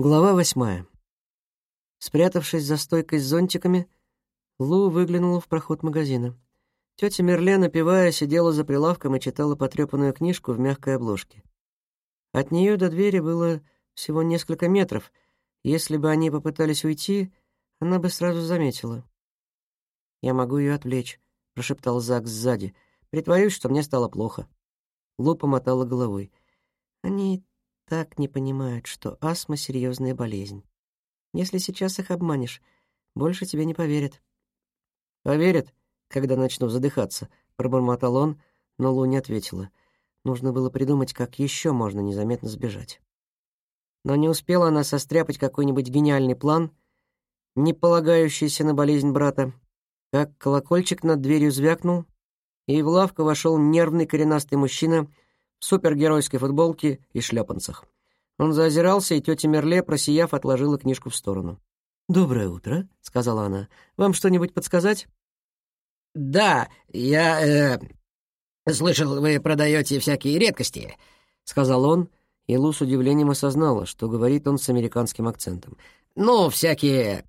Глава восьмая. Спрятавшись за стойкой с зонтиками, Лу выглянула в проход магазина. Тетя Мерле, напевая, сидела за прилавком и читала потрепанную книжку в мягкой обложке. От нее до двери было всего несколько метров. Если бы они попытались уйти, она бы сразу заметила. «Я могу ее отвлечь», — прошептал Зак сзади. «Притворюсь, что мне стало плохо». Лу помотала головой. «Они так не понимают, что астма — серьезная болезнь. Если сейчас их обманешь, больше тебе не поверят». «Поверят, когда начну задыхаться», — пробормотал он, но Лу не ответила. Нужно было придумать, как еще можно незаметно сбежать. Но не успела она состряпать какой-нибудь гениальный план, не полагающийся на болезнь брата, как колокольчик над дверью звякнул, и в лавку вошел нервный коренастый мужчина — в супергеройской футболке и шлепанцах. Он заозирался, и тетя Мерле, просияв, отложила книжку в сторону. «Доброе утро», — сказала она. «Вам что-нибудь подсказать?» «Да, я... Э, слышал, вы продаете всякие редкости», — сказал он, и Лу с удивлением осознала, что говорит он с американским акцентом. «Ну, всякие...»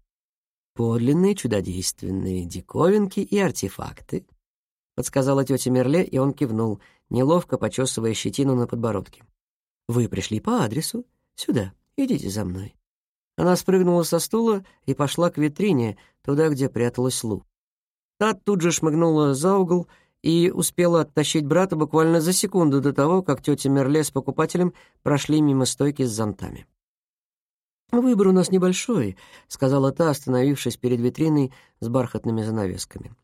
«Подлинные, чудодейственные диковинки и артефакты», — подсказала тетя Мерле, и он кивнул — неловко почесывая щетину на подбородке. «Вы пришли по адресу. Сюда. Идите за мной». Она спрыгнула со стула и пошла к витрине, туда, где пряталась Лу. Та тут же шмыгнула за угол и успела оттащить брата буквально за секунду до того, как тетя Мерле с покупателем прошли мимо стойки с зонтами. «Выбор у нас небольшой», — сказала та, остановившись перед витриной с бархатными занавесками.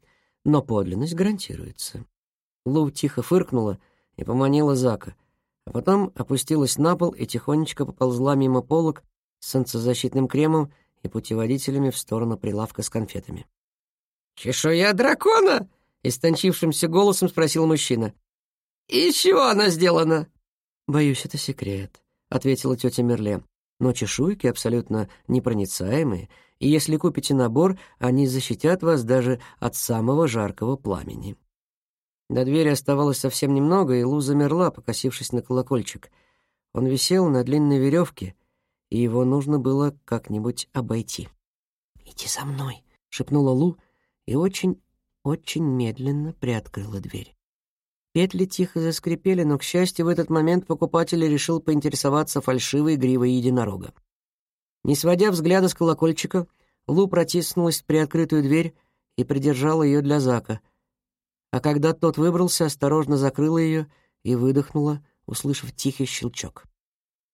«Но подлинность гарантируется. Лу тихо фыркнула и поманила Зака, а потом опустилась на пол и тихонечко поползла мимо полок с солнцезащитным кремом и путеводителями в сторону прилавка с конфетами. «Чешуя дракона?» — истончившимся голосом спросил мужчина. «И чего она сделана?» «Боюсь, это секрет», — ответила тетя Мерле. «Но чешуйки абсолютно непроницаемые, и если купите набор, они защитят вас даже от самого жаркого пламени». До двери оставалось совсем немного, и Лу замерла, покосившись на колокольчик. Он висел на длинной веревке, и его нужно было как-нибудь обойти. «Иди за мной», — шепнула Лу, и очень, очень медленно приоткрыла дверь. Петли тихо заскрипели, но, к счастью, в этот момент покупатель решил поинтересоваться фальшивой гривой единорога. Не сводя взгляда с колокольчика, Лу протиснулась в приоткрытую дверь и придержала ее для Зака — а когда тот выбрался, осторожно закрыла ее и выдохнула, услышав тихий щелчок.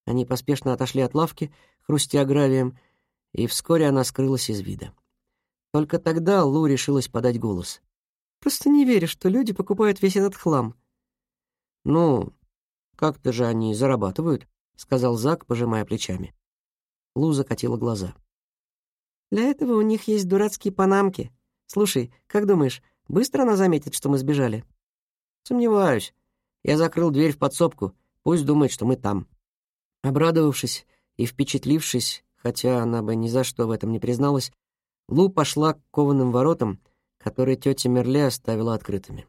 Они поспешно отошли от лавки, хрустя гравием, и вскоре она скрылась из вида. Только тогда Лу решилась подать голос. «Просто не верю, что люди покупают весь этот хлам». «Ну, как-то же они зарабатывают», — сказал Зак, пожимая плечами. Лу закатила глаза. «Для этого у них есть дурацкие панамки. Слушай, как думаешь, Быстро она заметит, что мы сбежали?» «Сомневаюсь. Я закрыл дверь в подсобку. Пусть думает, что мы там». Обрадовавшись и впечатлившись, хотя она бы ни за что в этом не призналась, Лу пошла к кованым воротам, которые тетя Мерле оставила открытыми.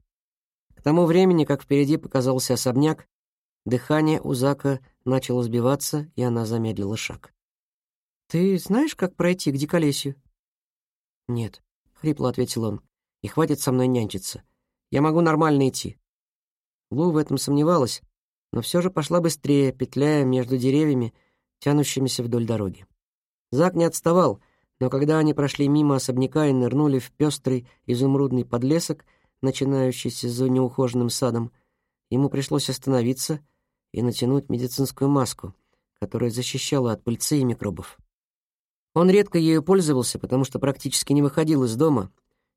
К тому времени, как впереди показался особняк, дыхание у Зака начало сбиваться, и она замедлила шаг. «Ты знаешь, как пройти к диколесью?» «Нет», — хрипло ответил он и хватит со мной нянчиться. Я могу нормально идти». Лу в этом сомневалась, но все же пошла быстрее, петляя между деревьями, тянущимися вдоль дороги. Зак не отставал, но когда они прошли мимо особняка и нырнули в пестрый изумрудный подлесок, начинающийся за неухоженным садом, ему пришлось остановиться и натянуть медицинскую маску, которая защищала от пыльцы и микробов. Он редко ею пользовался, потому что практически не выходил из дома,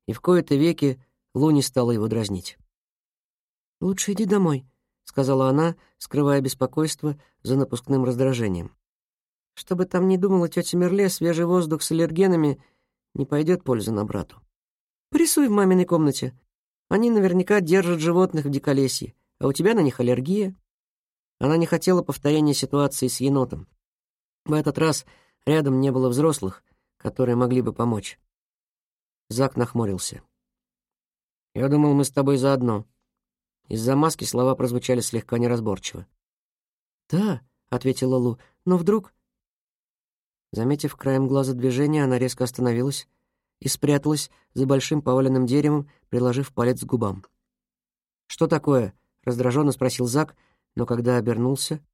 и в кои-то веки Луни стала его дразнить. «Лучше иди домой», — сказала она, скрывая беспокойство за напускным раздражением. «Что бы там ни думала тетя Мерле, свежий воздух с аллергенами не пойдет пользу на брату. Порисуй в маминой комнате. Они наверняка держат животных в диколесье, а у тебя на них аллергия». Она не хотела повторения ситуации с енотом. В этот раз рядом не было взрослых, которые могли бы помочь. Зак нахмурился. «Я думал, мы с тобой заодно». Из-за маски слова прозвучали слегка неразборчиво. «Да», — ответила Лу, — «но вдруг...» Заметив краем глаза движение, она резко остановилась и спряталась за большим поваленным деревом, приложив палец к губам. «Что такое?» — раздраженно спросил Зак, но когда обернулся,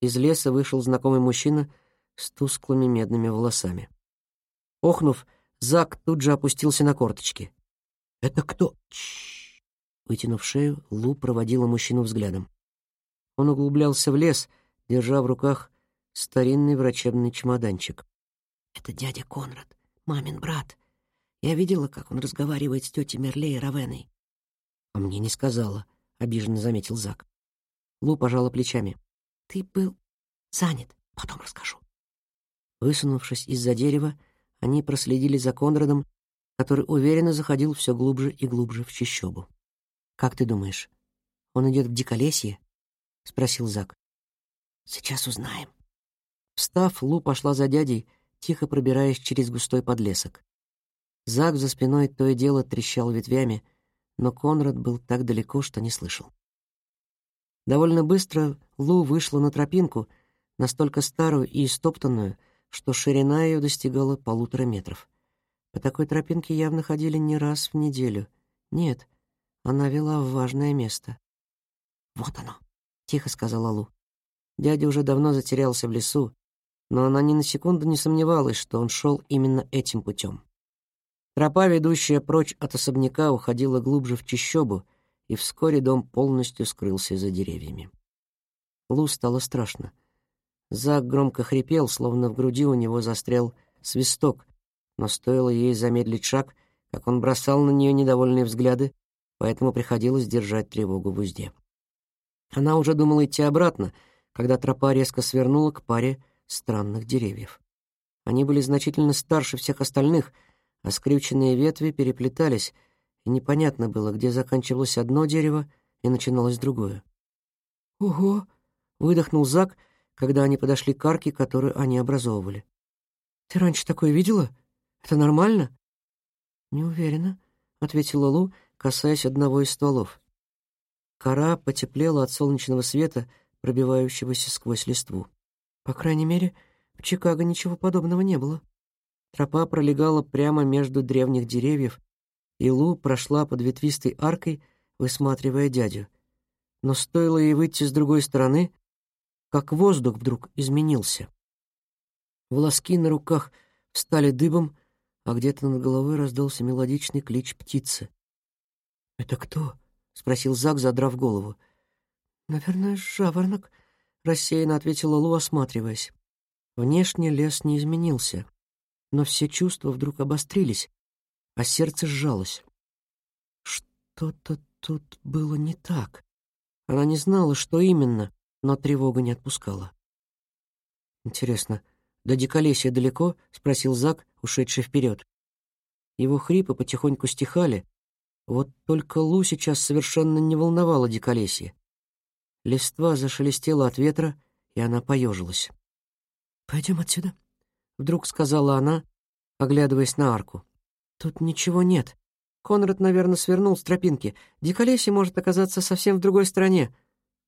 из леса вышел знакомый мужчина с тусклыми медными волосами. Охнув, Зак тут же опустился на корточки. «Это кто?» Чш Вытянув шею, Лу проводила мужчину взглядом. Он углублялся в лес, держа в руках старинный врачебный чемоданчик. «Это дядя Конрад, мамин брат. Я видела, как он разговаривает с тетей Мерле и Равеной». «А мне не сказала», — обиженно заметил Зак. Лу пожала плечами. «Ты был занят, потом расскажу». Высунувшись из-за дерева, они проследили за Конрадом, который уверенно заходил все глубже и глубже в чащобу. «Как ты думаешь, он идет в диколесье?» — спросил Зак. «Сейчас узнаем». Встав, Лу пошла за дядей, тихо пробираясь через густой подлесок. Зак за спиной то и дело трещал ветвями, но Конрад был так далеко, что не слышал. Довольно быстро Лу вышла на тропинку, настолько старую и истоптанную, что ширина ее достигала полутора метров. По такой тропинке явно ходили не раз в неделю. Нет, она вела в важное место. «Вот оно», — тихо сказала Лу. Дядя уже давно затерялся в лесу, но она ни на секунду не сомневалась, что он шел именно этим путем. Тропа, ведущая прочь от особняка, уходила глубже в чащобу, и вскоре дом полностью скрылся за деревьями. Лу стало страшно. Зак громко хрипел, словно в груди у него застрял свисток, но стоило ей замедлить шаг, как он бросал на нее недовольные взгляды, поэтому приходилось держать тревогу в узде. Она уже думала идти обратно, когда тропа резко свернула к паре странных деревьев. Они были значительно старше всех остальных, а скрюченные ветви переплетались, и непонятно было, где заканчивалось одно дерево и начиналось другое. «Ого!» — выдохнул Зак, когда они подошли к арке, которую они образовывали. «Ты раньше такое видела? Это нормально?» «Не уверена», — ответила Лу, касаясь одного из стволов. Кора потеплела от солнечного света, пробивающегося сквозь листву. По крайней мере, в Чикаго ничего подобного не было. Тропа пролегала прямо между древних деревьев, и Лу прошла под ветвистой аркой, высматривая дядю. Но стоило ей выйти с другой стороны, как воздух вдруг изменился. Волоски на руках встали дыбом, а где-то над головой раздался мелодичный клич птицы. «Это кто?» — спросил Зак, задрав голову. «Наверное, жаворонок», — рассеянно ответила Лу, осматриваясь. Внешне лес не изменился, но все чувства вдруг обострились, а сердце сжалось. Что-то тут было не так. Она не знала, что именно, но тревога не отпускала. «Интересно, до диколесья далеко?» — спросил Зак, ушедший вперед. Его хрипы потихоньку стихали, вот только Лу сейчас совершенно не волновала диколесье. Листва зашелестела от ветра, и она поежилась. «Пойдем отсюда», — вдруг сказала она, оглядываясь на арку. «Тут ничего нет. Конрад, наверное, свернул с тропинки. Диколесье может оказаться совсем в другой стороне».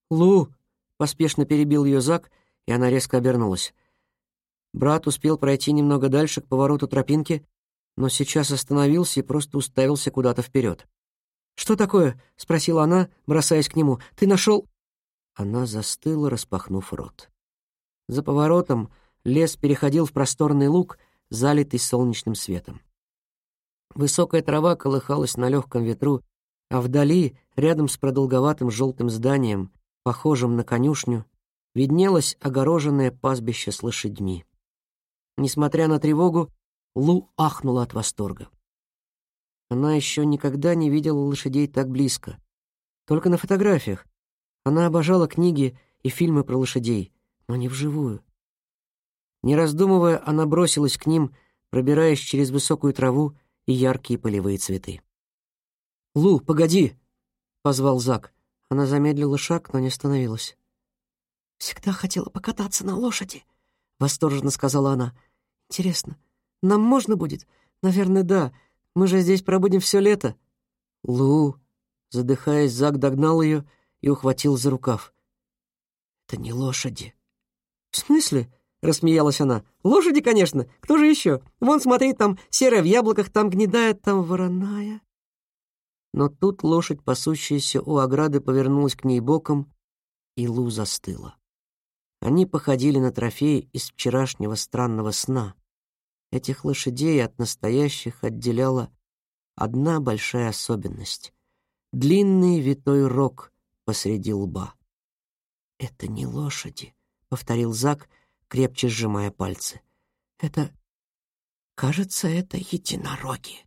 «Лу!» — поспешно перебил ее Зак, и она резко обернулась. Брат успел пройти немного дальше к повороту тропинки, но сейчас остановился и просто уставился куда-то вперед. «Что такое?» — спросила она, бросаясь к нему. «Ты нашел...» Она застыла, распахнув рот. За поворотом лес переходил в просторный луг, залитый солнечным светом. Высокая трава колыхалась на легком ветру, а вдали, рядом с продолговатым желтым зданием, похожим на конюшню, виднелось огороженное пастбище с лошадьми. Несмотря на тревогу, Лу ахнула от восторга. Она еще никогда не видела лошадей так близко. Только на фотографиях. Она обожала книги и фильмы про лошадей, но не вживую. Не раздумывая, она бросилась к ним, пробираясь через высокую траву и яркие полевые цветы. «Лу, погоди!» — позвал Зак. Она замедлила шаг, но не остановилась. «Всегда хотела покататься на лошади», — восторженно сказала она. «Интересно, нам можно будет? Наверное, да. Мы же здесь пробудем все лето». «Лу!» — задыхаясь, Зак догнал ее и ухватил за рукав. «Это не лошади». «В смысле?» — рассмеялась она. «Лошади, конечно. Кто же еще? Вон, смотри, там серая в яблоках, там гнедая, там вороная». Но тут лошадь, пасущаяся у ограды, повернулась к ней боком, и Лу застыла. Они походили на трофеи из вчерашнего странного сна. Этих лошадей от настоящих отделяла одна большая особенность — длинный витой рог посреди лба. «Это не лошади», — повторил Зак, крепче сжимая пальцы. «Это... кажется, это единороги».